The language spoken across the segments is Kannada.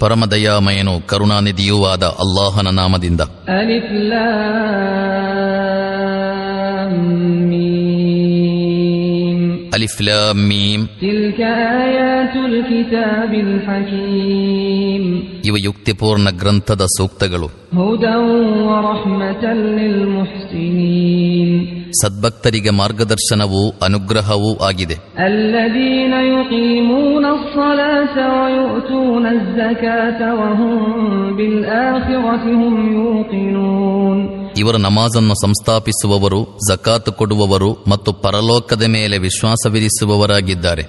ಪರಮದಯಾಮಯನು ಕರುಣಾನಿಧಿಯೂ ಆದ ಅಲ್ಲಾಹನ ನಾಮದಿಂದ. ميم ಅಲಿಫ್ಲಾಂ ಮೀಮ್ تلك آيات الكتاب الحكيم ಇವ ಯುಕ್ತಿಪೂರ್ಣ ಗ್ರಂಥದ ಸೂಕ್ತಗಳು هدى ورحمة للمحسنين ಸದ್ಭಕ್ತರಿಗೆ ಮಾರ್ಗದರ್ಶನವೂ ಅನುಗ್ರಹವೂ ಆಗಿದೆ الذين يقيمون الصلاة ويؤتون الزكاة وهم بالآخرة هم يوقنون ಇವರ ನಮಾಜನ್ನು ಸಂಸ್ಥಾಪಿಸುವವರು ಜಕಾತ್ ಕೊಡುವವರು ಮತ್ತು ಪರಲೋಕದ ಮೇಲೆ ವಿಶ್ವಾಸವಿರಿಸುವವರಾಗಿದ್ದಾರೆ.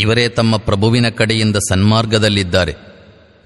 ಇವರೇ ತಮ್ಮ ಪ್ರಭುವಿನ ಕಡೆಯಿಂದ ಸನ್ಮಾರ್ಗದಲ್ಲಿದ್ದಾರೆ.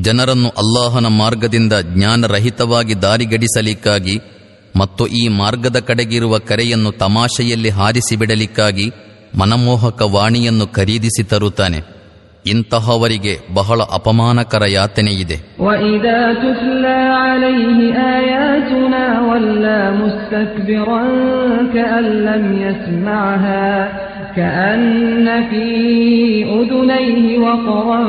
ಜನರನ್ನು ಅಲ್ಲಾಹನ ಮಾರ್ಗದಿಂದ ಜ್ಞಾನರಹಿತವಾಗಿ ದಾರಿಗಡಿಸಲಿಕ್ಕಾಗಿ ಮತ್ತು ಈ ಮಾರ್ಗದ ಕಡೆಗಿರುವ ಕರೆಯನ್ನು ತಮಾಷೆಯಲ್ಲಿ ಹಾರಿಸಿಬಿಡಲಿಕ್ಕಾಗಿ ಮನಮೋಹಕ ವಾಣಿಯನ್ನು ಖರೀದಿಸಿ ತರುತ್ತಾನೆ. ಇಂತಹವರಿಗೆ ಬಹಳ ಅಪಮಾನಕರ ಯಾತನೆ ಇದೆ ಯಾತನೆಯಿದೆ عليه آياتنا ولى مستكبرا كأن لم يسمعها كأن في أذنيه وقرا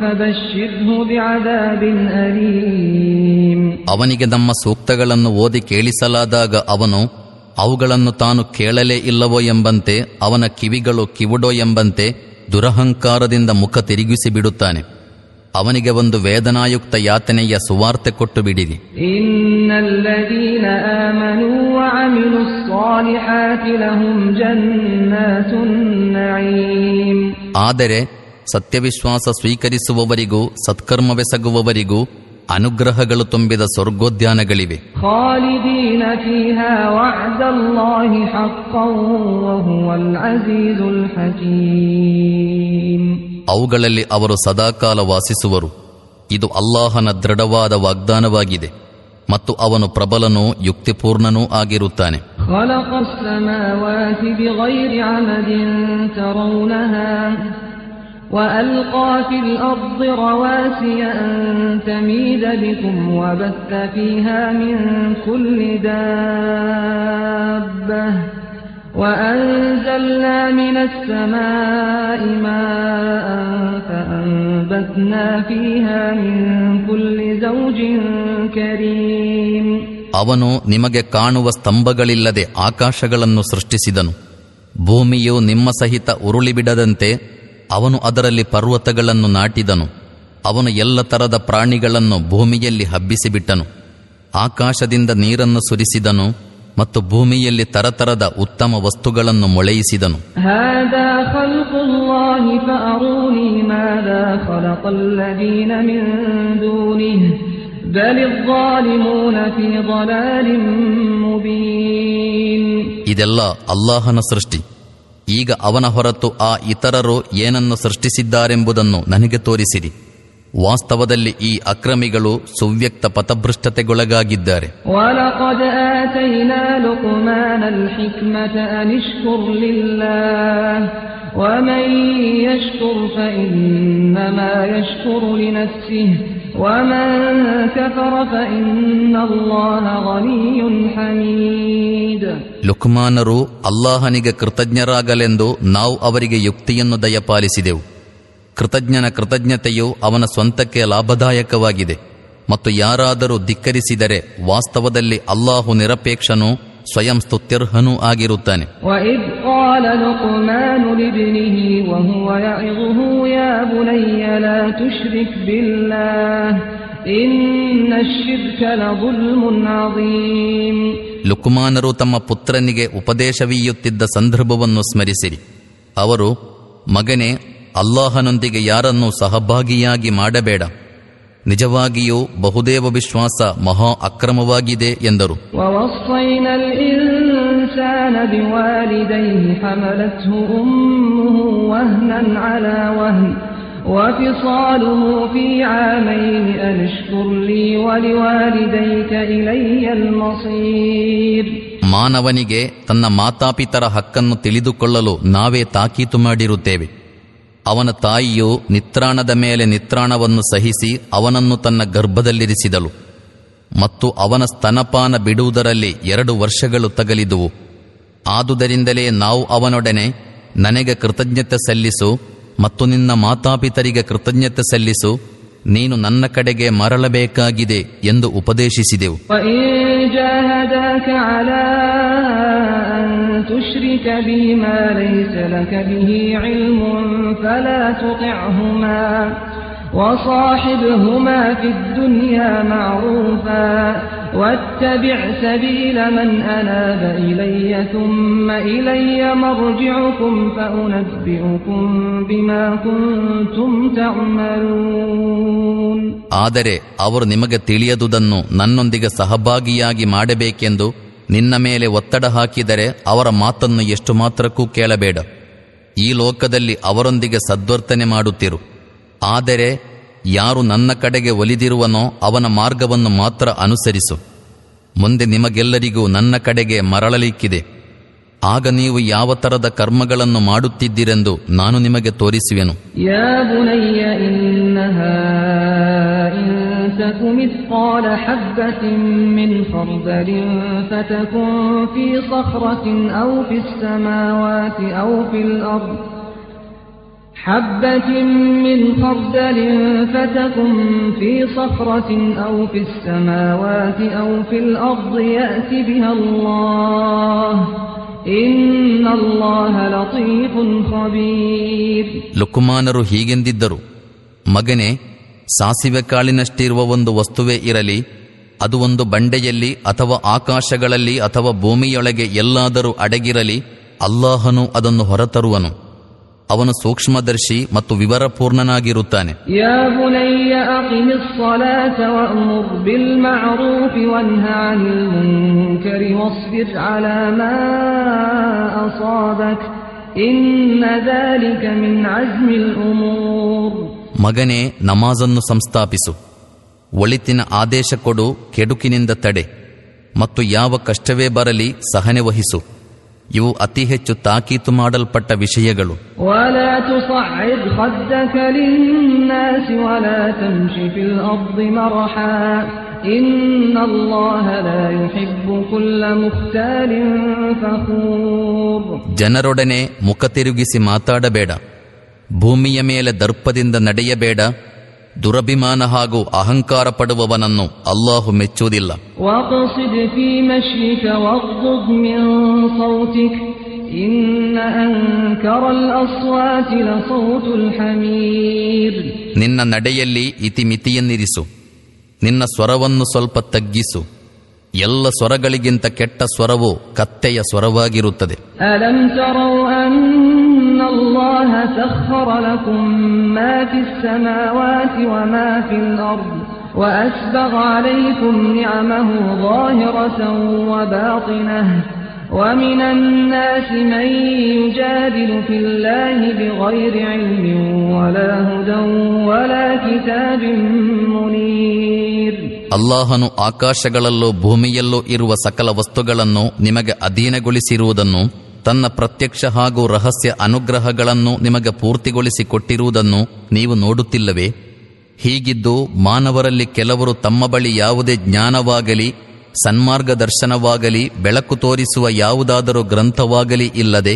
فبشره بعذاب أليم ಅವನಿಗೆ ನಮ್ಮ ಸೂಕ್ತಗಳನ್ನು ಓದಿ ಕೇಳಿಸಲಾದಾಗ ಅವನು ಅವುಗಳನ್ನು ತಾನು ಕೇಳಲೇ ಇಲ್ಲವೋ ಎಂಬಂತೆ ಅವನ ಕಿವಿಗಳು ಕಿವುಡೋ ಎಂಬಂತೆ ದುರಹಂಕಾರದಿಂದ ಮುಖ ತಿರುಗಿಸಿ ಬಿಡುತ್ತಾನೆ ಅವನಿಗೆ ಒಂದು ವೇದನಾಯುಕ್ತ ಯಾತನೆಯ ಸುವಾರ್ತೆ ಕೊಟ್ಟು ಬಿಡಿರಿ. ಆದರೆ ಸತ್ಯವಿಶ್ವಾಸ ಸ್ವೀಕರಿಸುವವರಿಗೂ ಸತ್ಕರ್ಮವೆಸಗುವವರಿಗೂ ಅನುಗ್ರಹಗಳು ತುಂಬಿದ ಸ್ವರ್ಗೋದ್ಯಾನಗಳಿವೆ. خالدين فيها وعد الله حقا وهو العزيز الحكيم ಅವುಗಳಲ್ಲಿ ಅವರು ಸದಾಕಾಲ ವಾಸಿಸುವರು ಇದು ಅಲ್ಲಾಹನ ದೃಢವಾದ ವಾಗ್ದಾನವಾಗಿದೆ ಮತ್ತು ಅವನು ಪ್ರಬಲನೂ ಯುಕ್ತಿಪೂರ್ಣನೂ ಆಗಿರುತ್ತಾನೆ خلق السماوات بغير عمد ترونها وألقى في الأرض رواسي أن تميد بكم وبث فيها من كل دابة وأنزلنا من السماء ماء فأنبتنا فيها من كل زوج كريم ಅವನು ನಿಮಗೆ ಕಾಣುವ ಸ್ತಂಭಗಳಿಲ್ಲದೆ ಆಕಾಶಗಳನ್ನು ಸೃಷ್ಟಿಸಿದನು ಭೂಮಿಯು ನಿಮ್ಮ ಸಹಿತ ಉರುಳಿಬಿಡದಂತೆ ಅವನು ಅದರಲ್ಲಿ ಪರ್ವತಗಳನ್ನು ನಾಟಿದನು ಅವನು ಎಲ್ಲ ತರದ ಪ್ರಾಣಿಗಳನ್ನು ಭೂಮಿಯಲ್ಲಿ ಹಬ್ಬಿಸಿಬಿಟ್ಟನು ಆಕಾಶದಿಂದ ನೀರನ್ನು ಸುರಿಸಿದನು ಮತ್ತು ಭೂಮಿಯಲ್ಲಿ ತರತರದ ಉತ್ತಮ ವಸ್ತುಗಳನ್ನು ಮೊಳೆಯಿಸಿದನು. ಇದೆಲ್ಲ ಅಲ್ಲಾಹನ ಸೃಷ್ಟಿ. ಈಗ ಅವನ ಹೊರತು ಆ ಇತರರು ಏನನ್ನು ಸೃಷ್ಟಿಸಿದ್ದಾರೆಂಬುದನ್ನು ನನಗೆ ತೋರಿಸಿರಿ. ವಾಸ್ತವದಲ್ಲಿ ಈ ಅಕ್ರಮಿಗಳು ಸುವ್ಯಕ್ತ ಪಥಭೃಷ್ಟತೆಗೊಳಗಾಗಿದ್ದಾರೆ. ಲುಕ್ಮಾನರು ಅಲ್ಲಾಹನಿಗೆ ಕೃತಜ್ಞರಾಗಲೆಂದು ನಾವು ಅವರಿಗೆ ಯುಕ್ತಿಯನ್ನು ದಯಪಾಲಿಸಿದೆವು. ಕೃತಜ್ಞನ ಕೃತಜ್ಞತೆಯು ಅವನ ಸ್ವಂತಕ್ಕೆ ಲಾಭದಾಯಕವಾಗಿದೆ. ಮತ್ತು ಯಾರಾದರೂ ಧಿಕ್ಕರಿಸಿದರೆ ವಾಸ್ತವದಲ್ಲಿ ಅಲ್ಲಾಹು ನಿರಪೇಕ್ಷನು ಸ್ವಯಂ ಸ್ತುತ್ಯರ್ಹನೂ ಆಗಿರುತ್ತಾನೆ. ಲುಕುಮಾನರು ತಮ್ಮ ಪುತ್ರನಿಗೆ ಉಪದೇಶವೀಯುತ್ತಿದ್ದ ಸಂದರ್ಭವನ್ನು ಸ್ಮರಿಸಿರಿ. ಅವರು ಮಗನೇ ಅಲ್ಲಾಹನೊಂದಿಗೆ ಯಾರನ್ನು ಸಹಭಾಗಿಯಾಗಿ ಮಾಡಬೇಡ. ನಿಜವಾಗಿಯೂ ಬಹುದೇವ ವಿಶ್ವಾಸ ಮಹಾ ಅಕ್ರಮವಾಗಿದೆ ಎಂದರು. ಮಾನವನಿಗೆ ತನ್ನ ಮಾತಾಪಿತರ ಹಕ್ಕನ್ನು ತಿಳಿದುಕೊಳ್ಳಲು ನಾವೇ ತಾಕೀತು ಮಾಡಿರುತ್ತೇವೆ. ಅವನ ತಾಯಿಯು ನಿತ್ರಾಣದ ಮೇಲೆ ನಿತ್ರಾಣವನ್ನು ಸಹಿಸಿ ಅವನನ್ನು ತನ್ನ ಗರ್ಭದಲ್ಲಿರಿಸಿದಳು. ಮತ್ತು ಅವನ ಸ್ತನಪಾನ ಬಿಡುವುದರಲ್ಲಿ ಎರಡು ವರ್ಷಗಳು ತಗಲಿದುವು. ಆದುದರಿಂದಲೇ ನಾವು ಅವನೊಡನೆ ನನಗೆ ಕೃತಜ್ಞತೆ ಸಲ್ಲಿಸು ಮತ್ತು ನಿನ್ನ ಮಾತಾಪಿತರಿಗೆ ಕೃತಜ್ಞತೆ ಸಲ್ಲಿಸು, ನೀನು ನನ್ನ ಕಡೆಗೆ ಮರಳಬೇಕಾಗಿದೆ ಎಂದು ಉಪದೇಶಿಸಿದೆವು. جاهداك على أن تشرك بي ما ليس لك به علم فلا تطعهما وصاحبهما في الدنيا معروفا واتبع سبيل من أناب إلي ثم إلي مرجعكم فأنبئكم بما كنتم تعملون ಆದರೆ ಅವರು ನಿಮಗೆ ತಿಳಿಯದುದನ್ನು ನನ್ನೊಂದಿಗೆ ಸಹಭಾಗಿಯಾಗಿ ಮಾಡಬೇಕೆಂದು ನಿನ್ನ ಮೇಲೆ ಒತ್ತಡ ಹಾಕಿದರೆ ಅವರ ಮಾತನ್ನು ಎಷ್ಟು ಮಾತ್ರಕ್ಕೂ ಕೇಳಬೇಡ ಈ ಲೋಕದಲ್ಲಿ ಅವರೊಂದಿಗೆ ಸದ್ವರ್ತನೆ ಮಾಡುತ್ತಿರು ಆದರೆ ಯಾರು ನನ್ನ ಕಡೆಗೆ ಒಲಿದಿರುವನೋ ಅವನ ಮಾರ್ಗವನ್ನು ಮಾತ್ರ ಅನುಸರಿಸು ಮುಂದೆ ನಿಮಗೆಲ್ಲರಿಗೂ ನನ್ನ ಕಡೆಗೆ ಮರಳಲಿಕ್ಕಿದೆ ಆಗ ನೀವು ಯಾವ ತರದ ಕರ್ಮಗಳನ್ನು ಮಾಡುತ್ತಿದ್ದಿರೆಂದು ನಾನು ನಿಮಗೆ ತೋರಿಸುವೆನು يا بني إنها إن تك مثقال حبة من خردل فتكن في صخرة أو في السماوات أو في الأرض حبة من خردل فتكن في صخرة أو في السماوات أو في الأرض يأت بها الله إن الله لطيف خبير ಲುಕುಮಾನರು ಹೀಗೆಂದಿದ್ದರು ಮಗನೇ ಸಾಸಿವೆ ಕಾಳಿನಷ್ಟಿರುವ ಒಂದು ವಸ್ತುವೇ ಇರಲಿ ಅದು ಒಂದು ಬಂಡೆಯಲ್ಲಿ ಅಥವಾ ಆಕಾಶಗಳಲ್ಲಿ ಅಥವಾ ಭೂಮಿಯೊಳಗೆ ಎಲ್ಲಾದರೂ ಅಡಗಿರಲಿ ಅಲ್ಲಾಹನು ಅದನ್ನು ಹೊರತರುವನು ಅವನು ಸೂಕ್ಷ್ಮದರ್ಶಿ ಮತ್ತು ವಿವರಪೂರ್ಣನಾಗಿರುತ್ತಾನೆ. ಮಗನೇ ನಮಾಜನ್ನು ಸಂಸ್ಥಾಪಿಸು. ಒಳಿತಿನ ಆದೇಶ ಕೊಡು ಕೆಡುಕಿನಿಂದ ತಡೆ. ಮತ್ತು ಯಾವ ಕಷ್ಟವೇ ಬರಲಿ ಸಹನೆ ವಹಿಸು. ಇವು ಅತಿ ಹೆಚ್ಚು ತಾಕೀತು ಮಾಡಲ್ಪಟ್ಟ ವಿಷಯಗಳು. ಜನರೊಡನೆ ಮುಖ ತಿರುಗಿಸಿ ಮಾತಾಡಬೇಡ. ಭೂಮಿಯ ಮೇಲೆ ದರ್ಪದಿಂದ ನಡೆಯಬೇಡ. ದುರಭಿಮಾನ ಹಾಗೂ ಅಹಂಕಾರ ಪಡುವವನನ್ನು ಅಲ್ಲಾಹು ಮೆಚ್ಚುವುದಿಲ್ಲ. ನಿನ್ನ ನಡೆಯಲ್ಲಿ ಇತಿಮಿತಿಯನ್ನಿರಿಸು. ನಿನ್ನ ಸ್ವರವನ್ನು ಸ್ವಲ್ಪ ತಗ್ಗಿಸು. ಎಲ್ಲ ಸ್ವರಗಳಿಗಿಂತ ಕೆಟ್ಟ ಸ್ವರವು ಕತ್ತೆಯ ಸ್ವರವಾಗಿರುತ್ತದೆ ألم تروا أن الله سخر لكم ما في السماوات وما في الأرض وأسبغ عليكم نعمه ظاهرة وباطنة ومن الناس من يجادل في الله بغير علم ولا هدى ولا كتاب منير ಅಲ್ಲಾಹನು ಆಕಾಶಗಳಲ್ಲೋ ಭೂಮಿಯಲ್ಲೋ ಇರುವ ಸಕಲ ವಸ್ತುಗಳನ್ನು ನಿಮಗೆ ಅಧೀನಗೊಳಿಸಿರುವುದನ್ನು, ತನ್ನ ಪ್ರತ್ಯಕ್ಷ ಹಾಗೂ ರಹಸ್ಯ ಅನುಗ್ರಹಗಳನ್ನು ನಿಮಗೆ ಪೂರ್ತಿಗೊಳಿಸಿ ಕೊಟ್ಟಿರುವುದನ್ನು ನೀವು ನೋಡುತ್ತಿಲ್ಲವೇ? ಹೀಗಿದ್ದು ಮಾನವರಲ್ಲಿ ಕೆಲವರು ತಮ್ಮ ಬಳಿ ಯಾವುದೇ ಜ್ಞಾನವಾಗಲಿ, ಸನ್ಮಾರ್ಗದರ್ಶನವಾಗಲಿ, ಬೆಳಕು ತೋರಿಸುವ ಯಾವುದಾದರೂ ಗ್ರಂಥವಾಗಲಿ ಇಲ್ಲದೆ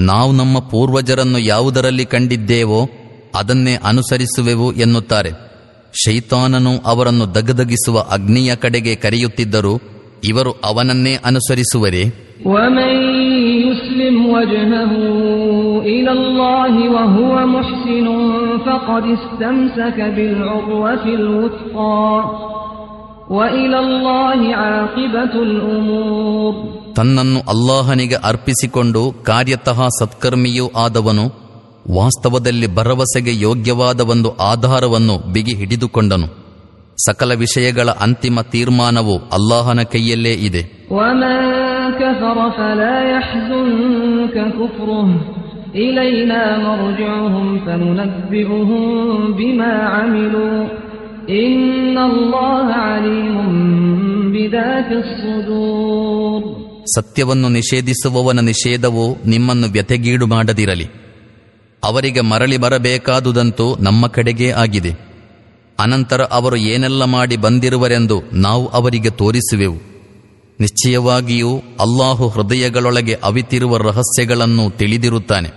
ನಾವು ನಮ್ಮ ಪೂರ್ವಜರನ್ನು ಯಾವುದರಲ್ಲಿ ಕಂಡಿದ್ದೇವೋ ಅದನ್ನೇ ಅನುಸರಿಸುವೆವು ಎನ್ನುತ್ತಾರೆ ಶೈತಾನನು ಅವರನ್ನು ದಗದಗಿಸುವ ಅಗ್ನಿಯ ಕಡೆಗೆ ಕರೆಯುತ್ತಿದ್ದರು ಇವರು ಅವನನ್ನೇ ಅನುಸರಿಸುವರೇ ومن يسلم وجهه إلى الله وهو محسن فقد استمسك بالعروة الوثقى وإلى الله عاقبة الأمور ತನ್ನನ್ನು ಅಲ್ಲಾಹನಿಗೆ ಅರ್ಪಿಸಿಕೊಂಡು ಕಾರ್ಯತಃ ಸತ್ಕರ್ಮಿಯೂ ಆದವನು, ವಾಸ್ತವದಲ್ಲಿ ಭರವಸೆಗೆ ಯೋಗ್ಯವಾದ ಒಂದು ಆಧಾರವನ್ನು ಬಿಗಿ ಹಿಡಿದುಕೊಂಡನು. ಸಕಲ ವಿಷಯಗಳ ಅಂತಿಮ ತೀರ್ಮಾನವು ಅಲ್ಲಾಹನ ಕೈಯಲ್ಲೇ ಇದೆ. ಸತ್ಯವನ್ನು ನಿಷೇಧಿಸುವವನ ನಿಷೇಧವು ನಿಮ್ಮನ್ನು ವ್ಯತೆಗೀಡು ಮಾಡದಿರಲಿ. ಅವರಿಗೆ ಮರಳಿ ಬರಬೇಕಾದುದಂತೂ ನಮ್ಮ ಕಡೆಗೇ ಆಗಿದೆ. ಅನಂತರ ಅವರು ಏನೆಲ್ಲ ಮಾಡಿ ಬಂದಿರುವರೆಂದು ನಾವು ಅವರಿಗೆ ತೋರಿಸುವೆವು. ನಿಶ್ಚಯವಾಗಿಯೂ ಅಲ್ಲಾಹು ಹೃದಯಗಳೊಳಗೆ ಅವಿತಿರುವ ರಹಸ್ಯಗಳನ್ನು ತಿಳಿದಿರುತ್ತಾನೆ.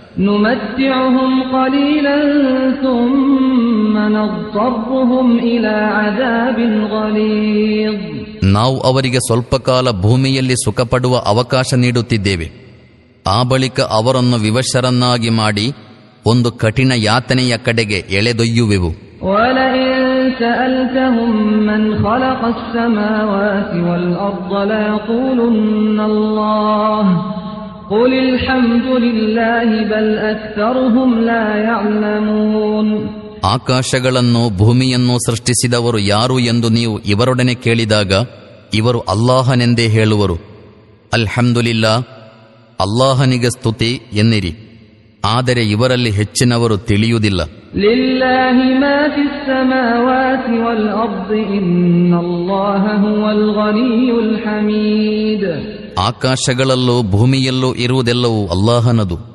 ನಾವು ಅವರಿಗೆ ಸ್ವಲ್ಪ ಕಾಲ ಭೂಮಿಯಲ್ಲಿ ಸುಖಪಡುವ ಅವಕಾಶ ನೀಡುತ್ತಿದ್ದೇವೆ. ಆ ಬಳಿಕ ಅವರನ್ನು ವಿವಶರನ್ನಾಗಿ ಮಾಡಿ ಒಂದು ಕಠಿಣ ಯಾತನೆಯ ಕಡೆಗೆ ಎಳೆದೊಯ್ಯುವೆವು. ಆಕಾಶಗಳನ್ನು ಭೂಮಿಯನ್ನು ಸೃಷ್ಟಿಸಿದವರು ಯಾರು ಎಂದು ನೀವು ಇವರೊಡನೆ ಕೇಳಿದಾಗ ಇವರು ಅಲ್ಲಾಹನೆಂದೇ ಹೇಳುವರು. ಅಲ್ಹಮ್ದುಲಿಲ್ಲಾ ಅಲ್ಲಾಹನಿಗೆ ಸ್ತುತಿ ಎನ್ನಿರಿ. ಆದರೆ ಇವರಲ್ಲಿ ಹೆಚ್ಚಿನವರು ತಿಳಿಯುವುದಿಲ್ಲ. ಆಕಾಶಗಳಲ್ಲೂ ಭೂಮಿಯಲ್ಲೂ ಇರುವುದೆಲ್ಲವೂ ಅಲ್ಲಾಹನದು.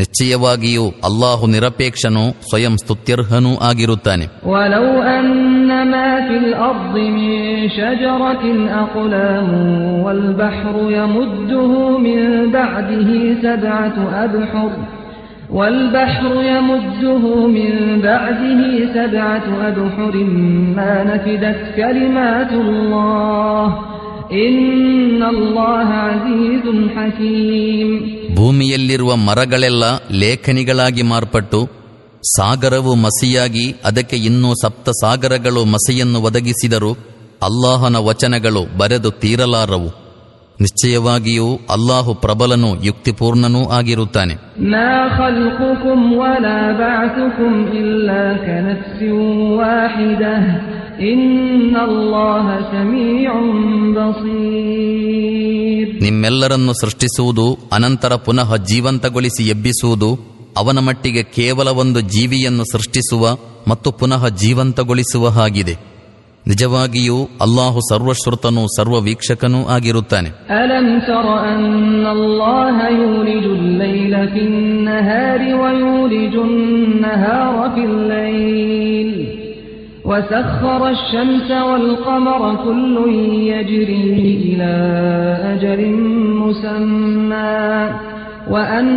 ನಿಶ್ಚಯವಾಗಿಯೂ ಅಲ್ಲಾಹು ನಿರಪೇಕ್ಷನೂ ಸ್ವಯಂ ಸ್ತುತ್ಯರ್ಹನೂ ಆಗಿರುತ್ತಾನೆ ولو أن ما في الأرض من شجرة أقلام والبحر يمده من بعده سبعة أبحر والبحر يمده من بعده سبعة أبحر ما نفدت كلمات الله ಭೂಮಿಯಲ್ಲಿರುವ ಮರಗಳೆಲ್ಲ ಲೇಖನಿಗಳಾಗಿ ಮಾರ್ಪಟ್ಟು ಸಾಗರವು ಮಸಿಯಾಗಿ ಅದಕ್ಕೆ ಇನ್ನೂ ಸಪ್ತ ಸಾಗರಗಳು ಮಸಿಯನ್ನು ಒದಗಿಸಿದರು ಅಲ್ಲಾಹನ ವಚನಗಳು ಬರೆದು ತೀರಲಾರವು. ನಿಶ್ಚಯವಾಗಿಯೂ ಅಲ್ಲಾಹು ಪ್ರಬಲನೂ ಯುಕ್ತಿಪೂರ್ಣನೂ ಆಗಿರುತ್ತಾನೆ. ನಿಮ್ಮೆಲ್ಲರನ್ನು ಸೃಷ್ಟಿಸುವುದು ಅನಂತರ ಪುನಃ ಜೀವಂತಗೊಳಿಸಿ ಎಬ್ಬಿಸುವುದು ಅವನ ಮಟ್ಟಿಗೆ ಕೇವಲ ಒಂದು ಜೀವಿಯನ್ನು ಸೃಷ್ಟಿಸುವ ಮತ್ತು ಪುನಃ ಜೀವಂತಗೊಳಿಸುವ ಹಾಗಿದೆ. ನಿಜವಾಗಿಯೂ ಅಲ್ಲಾಹು ಸರ್ವಶ್ರುತನೂ ಸರ್ವವೀಕ್ಷಕನೂ ಆಗಿರುತ್ತಾನೆ. ಅಲಂ وسخر الشمس والقمر كل يجري إلى أجل مسمى وأن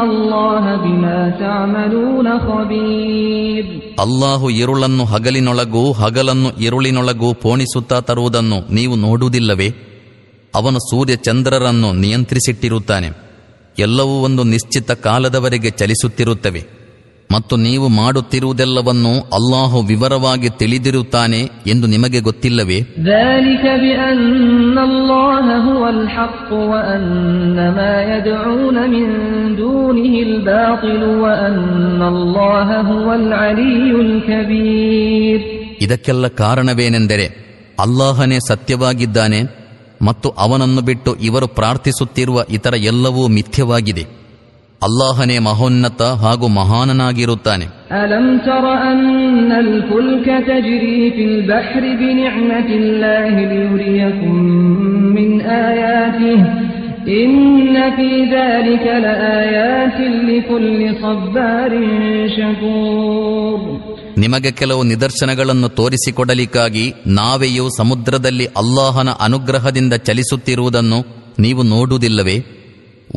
الله بما تعملون خبير ಅಲ್ಲಾಹು ಇರುಳನ್ನು ಹಗಲಿನೊಳಗೂ ಹಗಲನ್ನು ಇರುಳಿನೊಳಗೂ ಪೋಣಿಸುತ್ತಾ ತರುವುದನ್ನು ನೀವು ನೋಡುವುದಿಲ್ಲವೇ ಅವನು ಸೂರ್ಯ ಚಂದ್ರರನ್ನು ನಿಯಂತ್ರಿಸಿಟ್ಟಿರುತ್ತಾನೆ ಎಲ್ಲವೂ ಒಂದು ನಿಶ್ಚಿತ ಕಾಲದವರೆಗೆ ಚಲಿಸುತ್ತಿರುತ್ತವೆ ಮತ್ತು ನೀವು ಮಾಡುತ್ತಿರುವುದೆಲ್ಲವನ್ನೂ ಅಲ್ಲಾಹು ವಿವರವಾಗಿ ತಿಳಿದಿರುತ್ತಾನೆ ಎಂದು ನಿಮಗೆ ಗೊತ್ತಿಲ್ಲವೇ? ಇದಕ್ಕೆಲ್ಲ ಕಾರಣವೇನೆಂದರೆ ಅಲ್ಲಾಹನೇ ಸತ್ಯವಾಗಿದ್ದಾನೆ ಮತ್ತು ಅವನನ್ನು ಬಿಟ್ಟು ಇವರು ಪ್ರಾರ್ಥಿಸುತ್ತಿರುವ ಇತರ ಎಲ್ಲವೂ ಮಿಥ್ಯವಾಗಿದೆ. ಅಲ್ಲಾಹನೇ ಮಹೋನ್ನತ ಹಾಗೂ ಮಹಾನನಾಗಿರುತ್ತಾನೆ ألم تر أن الفلك تجري في البحر بنعمة الله ليريكم من آياته إن في ذلك لآيات لكل صبار شكور ನಿಮಗೆ ಕೆಲವು ನಿದರ್ಶನಗಳನ್ನು ತೋರಿಸಿಕೊಡಲಿಕ್ಕಾಗಿ ನಾವೆಯೂ ಸಮುದ್ರದಲ್ಲಿ ಅಲ್ಲಾಹನ ಅನುಗ್ರಹದಿಂದ ಚಲಿಸುತ್ತಿರುವುದನ್ನು ನೀವು ನೋಡುವುದಿಲ್ಲವೇ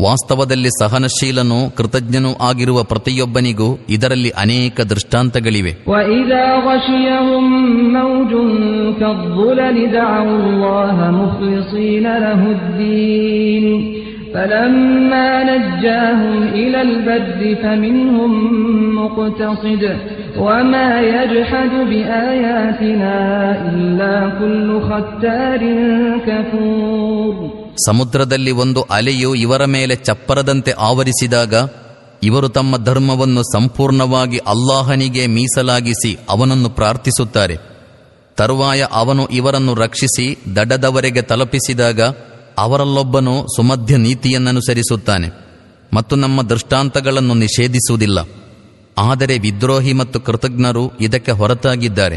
ವಾಸ್ತವದಲ್ಲಿ ಸಹನಶೀಲನೂ ಕೃತಜ್ಞನೂ ಆಗಿರುವ ಪ್ರತಿಯೊಬ್ಬನಿಗೂ ಇದರಲ್ಲಿ ಅನೇಕ ದೃಷ್ಟಾಂತಗಳಿವೆ وإذا غشيهم موج كالظلل دعوا الله مخلصين له الدين فلما نجاهم إلى البر فمنهم مقتصد وما يجحد بآياتنا إلا كل ختار كفور ಸಮುದ್ರದಲ್ಲಿ ಒಂದು ಅಲೆಯು ಇವರ ಮೇಲೆ ಚಪ್ಪರದಂತೆ ಆವರಿಸಿದಾಗ ಇವರು ತಮ್ಮ ಧರ್ಮವನ್ನು ಸಂಪೂರ್ಣವಾಗಿ ಅಲ್ಲಾಹನಿಗೆ ಮೀಸಲಾಗಿಸಿ ಅವನನ್ನು ಪ್ರಾರ್ಥಿಸುತ್ತಾರೆ. ತರುವಾಯ ಅವನು ಇವರನ್ನು ರಕ್ಷಿಸಿ ದಡದವರೆಗೆ ತಲುಪಿಸಿದಾಗ ಅವರಲ್ಲೊಬ್ಬನು ಸುಮಧ್ಯ ನೀತಿಯನ್ನನುಸರಿಸುತ್ತಾನೆ ಮತ್ತು ನಮ್ಮ ದೃಷ್ಟಾಂತಗಳನ್ನು ನಿಷೇಧಿಸುವುದಿಲ್ಲ. ಆದರೆ ವಿದ್ರೋಹಿ ಮತ್ತು ಕೃತಜ್ಞರು ಇದಕ್ಕೆ ಹೊರತಾಗಿದ್ದಾರೆ.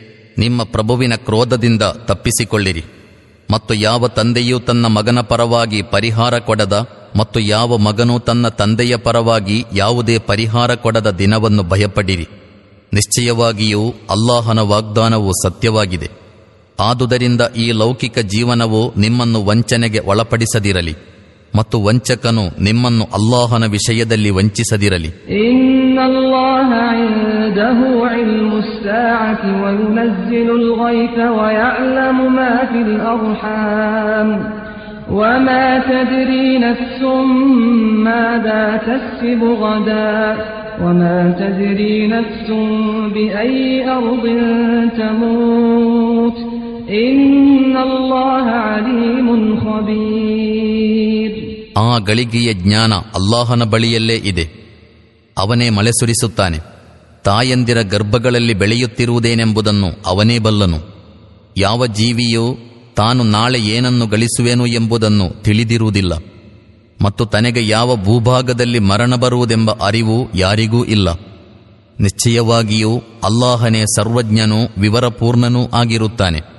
ನಿಮ್ಮ ಪ್ರಭುವಿನ ಕ್ರೋಧದಿಂದ ತಪ್ಪಿಸಿಕೊಳ್ಳಿರಿ. ಮತ್ತು ಯಾವ ತಂದೆಯೂ ತನ್ನ ಮಗನ ಪರವಾಗಿ ಪರಿಹಾರ ಕೊಡದ, ಮತ್ತು ಯಾವ ಮಗನೂ ತನ್ನ ತಂದೆಯ ಪರವಾಗಿ ಯಾವುದೇ ಪರಿಹಾರ ಕೊಡದ ದಿನವನ್ನು ಭಯಪಡಿರಿ. ನಿಶ್ಚಯವಾಗಿಯೂ ಅಲ್ಲಾಹನ ವಾಗ್ದಾನವು ಸತ್ಯವಾಗಿದೆ. ಆದುದರಿಂದ ಈ ಲೌಕಿಕ ಜೀವನವು ನಿಮ್ಮನ್ನು ವಂಚನೆಗೆ ಒಳಪಡಿಸದಿರಲಿ. ಮತ್ತು ವಂಚಕನು ನಿಮ್ಮನ್ನು ಅಲ್ಲಾಹನ ವಿಷಯದಲ್ಲಿ ವಂಚಿಸದಿರಲಿ إن الله عنده علم الساعة وينزل الغيث ويعلم ما في الأرحام وما تدري نفس ماذا تكسب غدا وما تدري نفس بأي أرض تموت إن الله عليم خبير ಆ ಗಳಿಗೆಯ ಜ್ಞಾನ ಅಲ್ಲಾಹನ ಬಳಿಯಲ್ಲೇ ಇದೆ. ಅವನೇ ಮಳೆ ಸುರಿಸುತ್ತಾನೆ. ತಾಯಂದಿರ ಗರ್ಭಗಳಲ್ಲಿ ಬೆಳೆಯುತ್ತಿರುವುದೇನೆಂಬುದನ್ನು ಅವನೇ ಬಲ್ಲನು. ಯಾವ ಜೀವಿಯೂ ತಾನು ನಾಳೆ ಏನನ್ನು ಗಳಿಸುವೆನು ಎಂಬುದನ್ನು ತಿಳಿದಿರುವುದಿಲ್ಲ. ಮತ್ತು ತನಗೆ ಯಾವ ಭೂಭಾಗದಲ್ಲಿ ಮರಣ ಬರುವುದೆಂಬ ಅರಿವು ಯಾರಿಗೂ ಇಲ್ಲ. ನಿಶ್ಚಯವಾಗಿಯೂ ಅಲ್ಲಾಹನೇ ಸರ್ವಜ್ಞನೂ ವಿವರಪೂರ್ಣನೂ ಆಗಿರುತ್ತಾನೆ.